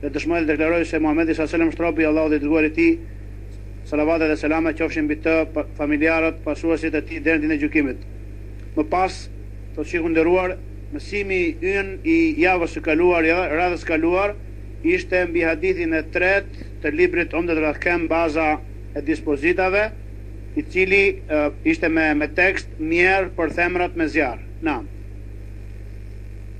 Dhe dëshmoj dhe deklaroj se Muhamedi sa selam është robi i Allahut dhe i dërguari i Tij, salavate dhe selame qofshin mbi të, familjarët, pasuesit e tij deri në ditën e gjykimit. Më pas, thotë Sheikhu i nderuar, mësimi ynë i javës së kaluar, radhës së kaluar, ishte mbi hadithin e tretë të librit Umdatul Ahkam baza e dispozitave, i cili ishte me tekst, Mjerë për thembrat me zjarr. Naam.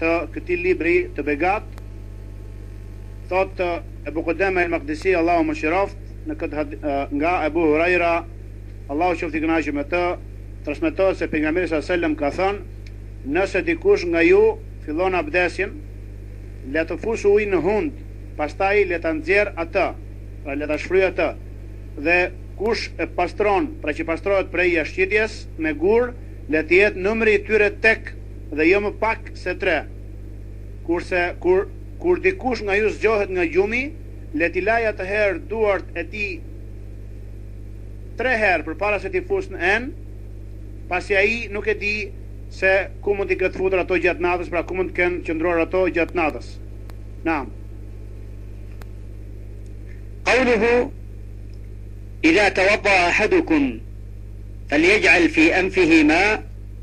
të këtij libri të begatë, thotë Ebu Kudame El-Makdisi, Allahu e mëshiroftë, në këtë had, nga Ebu Hurajra, Allahu qoftë i kënaqur me të, transmetohet se Pejgamberi sa selam ka thënë, Nëse dikush nga ju fillon abdesin, le të fusë ujë në hund, pastaj le ta nxjerrë atë, pra le ta shfryjë atë, dhe kush e pastron, pra që pastrohet prej jashtëqitjes me gur, le të jetë numri i tyre tek dhe jo më pak se tre. Kurse kur kur dikush nga ju zgjohet nga gjumi, le t'i lajë atëherë duart e tij tre herë përpara se t'i fusë në enë, pasi ai nuk e di se ku mund t'i ketë futur ato gjatë natës, pra ku mund të kenë qëndruar ato gjatë natës. Naam. Qauluhu Idha tawaddaa ahadukum falyaj'al fi anfihi ma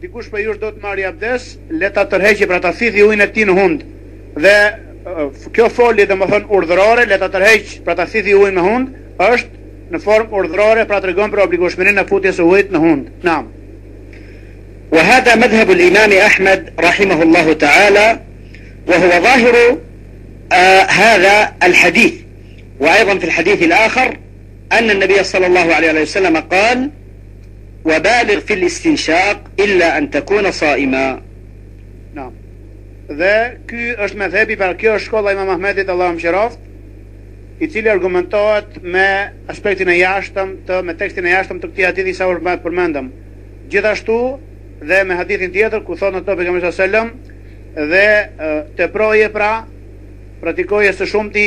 Dikush prej jush do të marrë abdes, le ta tërheqë, pra ta thithë ujin e tij në hundë. Dhe kjo folje, domethënë urdhërore, le ta tërheqë, pra ta thithë ujin me hundë, është në formë urdhërore, pra tregon për obligueshmërinë e futjes së ujit në hundë. Naam. Wa hadha madhhabu al-Imam Ahmad rahimahullahu ta'ala wa huwa zahiru hadha al-hadith. Wa aydan fi al-hadith al-akhar Anna an-nabijja sallallahu alaihi wa sallam kal Wa balig fil istinshak Illa an takuna saima Naam Dhe ky është medhhebi Pra kjo është shkolla imam Ahmedit Allahu e mëshiroftë I cili argumentohet me aspektin e jashtëm të, Me tekstin e jashtëm të këtij hadithi sapo e përmendëm Gjithashtu dhe me hadithin tjetër Ku thotë Pejgamberi sallallahu alaihi sallam Dhe teproje pra Praktikoje së shumti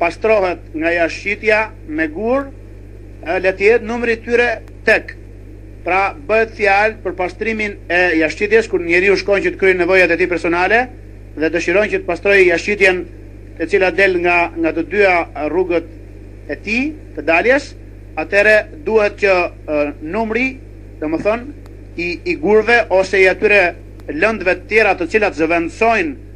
pastrohet nga jashtëqitja me gur ë le të jetë numri i tyre tek pra bëhet fjalë për pastrimin e jashtëqitjes kur njeriu shkon që të kryejë nevojat e tij personale dhe dëshiron që të pastrojë jashtëqitjen e cila del nga nga të dyja rrugët e tij të daljes atëherë duhet që ë numri domethënë i i gurëve ose i atyre lëndëve të tjera të cilat zëvendësojnë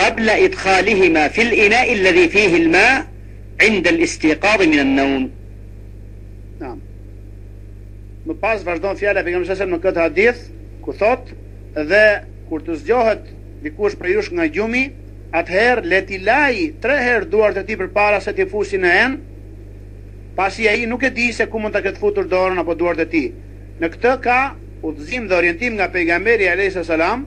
Qabla idkhalihima fil ina'i alladhi fihi al ma' inda al istiqadhi min an nawm. Naam. Më pas vazhdon fjala e pejgamberit sallallahu alajhi wasallam në këtë hadith ku thotë dhe kur të zgjohet dikush prej jush nga gjumi, atëherë le t'i lajë tre herë duart e tij përpara se t'i fusë në enë, pasi ai nuk e di se ku mund ta ketë futur dorën apo duart e tij. Në këtë ka udhëzim dhe orientim nga pejgamberi alajhi salam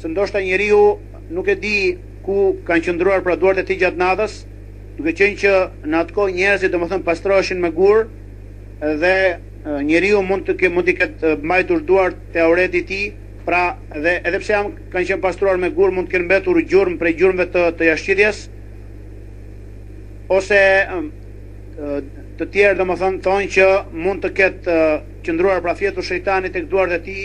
se ndoshta njeriu nuk e di ku kanë qëndruar pra duart e tij gjatë natës, duke qenë që në atë kohë njerëzit domethënë pastroheshin me gurë dhe njeriu mund të mund t'i ketë mbajtur duart te aureti i tij, pra dhe edhe pse janë kanë qenë pastruar me gurë mund të kenë mbetur gjurmë prej gjurmëve të të jashtëqitjes ose të tjerë domethënë thonë që mund të ketë qëndruar pra fjetur shejtani tek duart e tij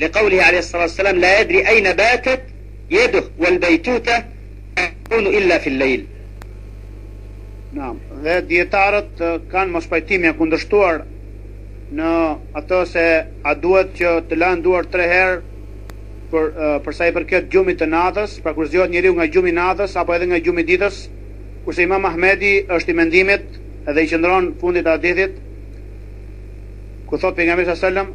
li qoulih alejhi salatu wa selam la jedri ejne batet jeduh wal bejtute la tekunu illa fil lejl. Naam, dhe dijetarët kanë mospajtime e kundërshtuar në atë se a duhet që të lahen duart tre herë për për sa i përket gjumit të natës, pra kur zgjohet njeriu nga gjumi i natës apo edhe nga gjumi i ditës, kurse Imam Ahmedi është i mendimit dhe i qëndron fundit të hadithit ku thotë pejgamberi sallallahu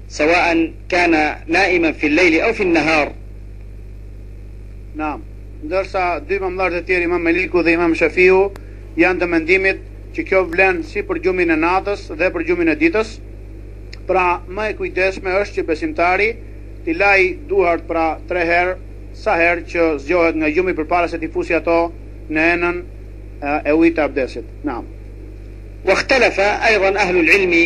Sawa'an kana na'iman fi al-lejli au fi an-nahar. Naam. Ndërsa dy imamllarët e tjerë Imam Maliku dhe Imam Shafiu janë të mendimit që kjo vlen si për gjumin e natës dhe për gjumin e ditës. Pra, më e kujdesshme është që besimtari t'i lajë duart pra tre herë sa herë që zgjohet nga gjumi përpara se t'i fusë ato në enën e ujit të abdesit. Naam. Wa ikhtalafa aydan ahlu al-ilmi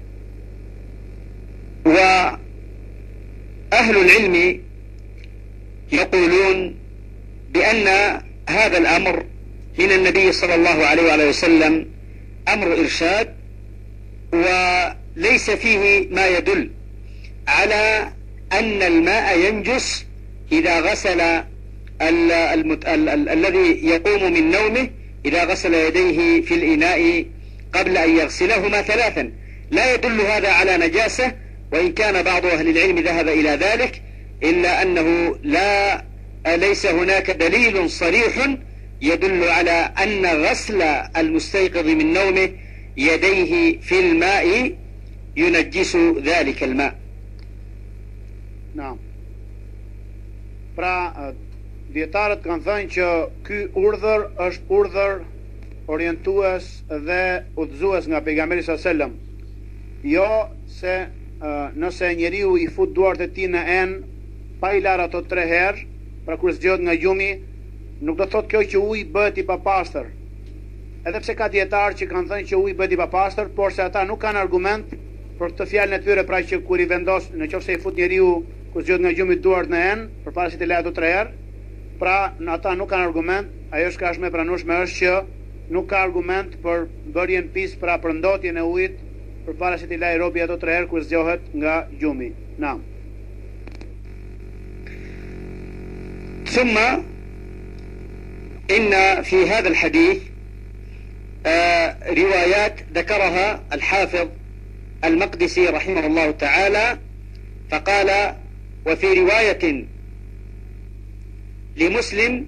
Wa ahlul ilmi yaqulun بأن هذا الأمر من النبي صلى الله عليه وآله وسلم أمر إرشاد وليس فيه ما يدل على أن الماء ينجس إذا غسل الذي يقوم من نومه إذا غسل يديه في الإناء قبل أن يغسلهما ثلاثا لا يدل هذا على نجاسة وإن كان بعض أهل العلم ذهب إلى ذلك إلا أنه لا اليس هناك دليل صريح يدل على ان غسل المستيقظ من نومه يديه في الماء ينجس ذلك الماء نعم برا pra, dietarët kanë thënë që ky urdhër është urdhër orientues dhe udhëzues nga Pejgamberi sa selam, jo se nëse njeriu i fut duart e tij në enë pa i larë ato tre herë, pra kur zgjohet nga gjumi, nuk do të thotë kjo që uji bëhet i papastër. Edhe pse ka dijetarë që kanë thënë që uji bëhet i papastër, porse ata nuk kanë argument për këtë fjalën e tyre, pra që kur i vendos, në qoftë se i fut njeriu kur zgjohet nga gjumi duart në enë, përpara se t'i lajë ato tre herë, pra ata nuk kanë argument, Ajo çka është më e pranueshme është që nuk ka argument për bërjen pis pra për ndotjen e ujit përpara se t'i lajë robi ato tre herë kur zgjohet nga gjumi. Naam. Thumma inna fi hadha al-hadith riwayat dhakaraha al-Hafidh al-Maqdisi rahimahullahu ta'ala faqala wa fi riwayatin li Muslim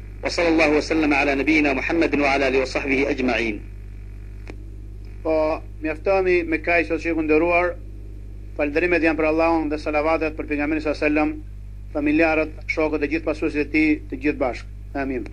Wa sallallahu wa sallam ala nabiyina Muhammedin wa ala alihi wa sahbihi ajma'in. Po mjaftohemi me kaq sot shikues të nderuar. Falënderimet janë për Allahun dhe salavatet për pejgamberin sallallahu alajhi wasallam, familjarët, shokët e gjithë pasuesit e tij, të gjithë bashkë. Amin.